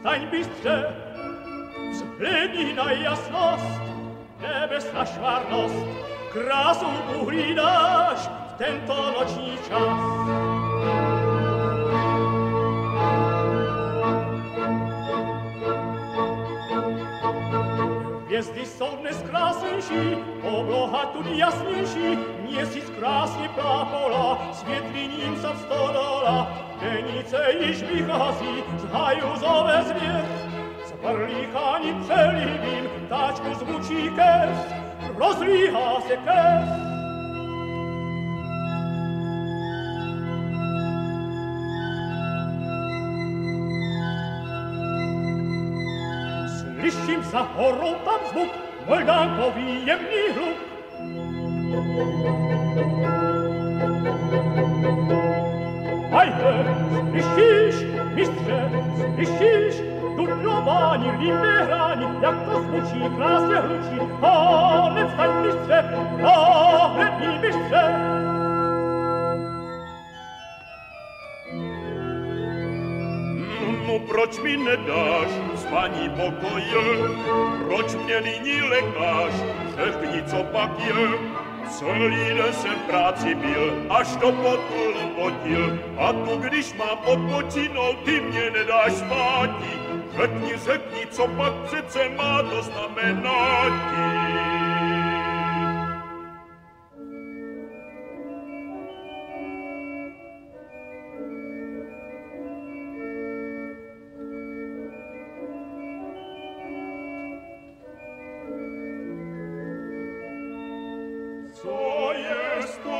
Stań bystrze, względnij na jasność, nebesna szwarnost, krasą uhlídáš v tento noční čas. Hvězdy jsou dnes krásnější, obloha tu jasnější, měsíc krásně plápola, světliním se vstodola, denice již vychází z hajuzové zvěd. S vrlícháním přelíbím, táčku zvučí kes, rozlíhá se kes. Slyším za horou tam zvuk, Moldánkový jemný hluk. Ajde, slyšíš, mistře, slyšíš, dudlování, líbé hrání, jak to zvučí, krásně hlučí. Ale vstaň, mistře, náhlední mistře. No proč mi nedáš spaní pokoje? Proč mě nyní lekáš? Řekni, co pak je? Celý den jsem práci byl, až to potul potil. A tu, když mám odpočinout, ty mě nedáš spátí. Řekni, řekni, co pak přece má to znamenat Co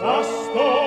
Just